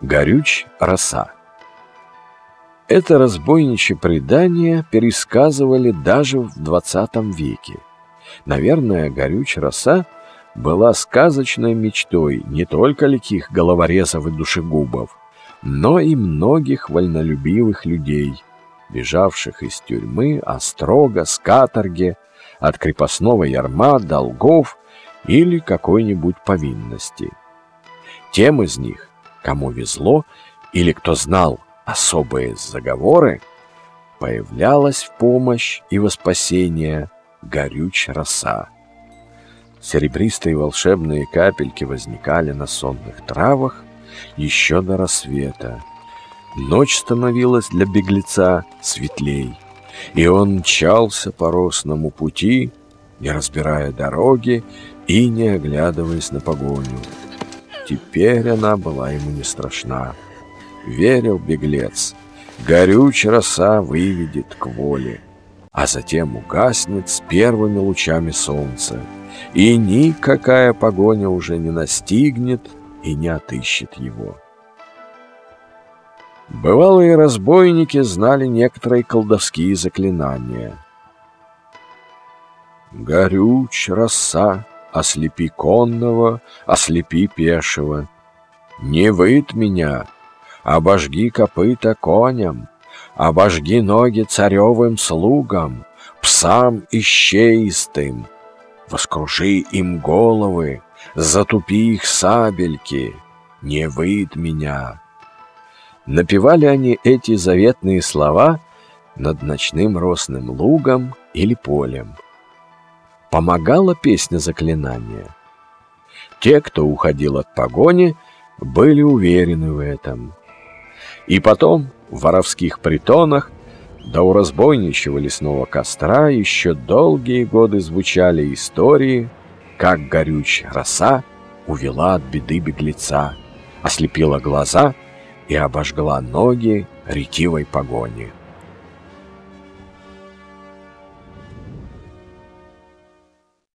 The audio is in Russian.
Горюч роса. Это разбойничье предание пересказывали даже в двадцатом веке. Наверное, горюч роса была сказочной мечтой не только ликих головорезов и душегубов, но и многих вольнолюбивых людей, бежавших из тюрьмы, острога, с каторги, от крепостного ярма, долгов или какой-нибудь повинности. Тем из них, кому везло или кто знал особые заговоры, появлялась в помощь и во спасение горюч роса. Серебристые волшебные капельки возникали на сонных травах еще до рассвета. Ночь становилась для беглеца светлей, и он мчался по росному пути, не разбирая дороги и не оглядываясь на погоню. Теперь она была ему не страшна. Верил беглец. Горюч роса выведет к воле, а затем угаснет с первыми лучами солнца, и никакая погоня уже не настигнет и не отыщет его. Бывалые разбойники знали некоторые колдовские заклинания. Горюч роса, ослепи конного, ослепи пешего. Не выд меня, обожги копыта коням, обожги ноги царевым слугам, псам ищеистым, воскружи им головы, затупи их сабельки, не выд меня. Напевали они эти заветные слова над ночным росным лугом или полем помогала песня заклинания. Те, кто уходил от погони, были уверены в этом. И потом в воровских притонах да у разбойничьего лесного костра еще долгие годы звучали истории, как горюч роса увела от беды беглеца, ослепила глаза и обожгла ноги ретивой погони.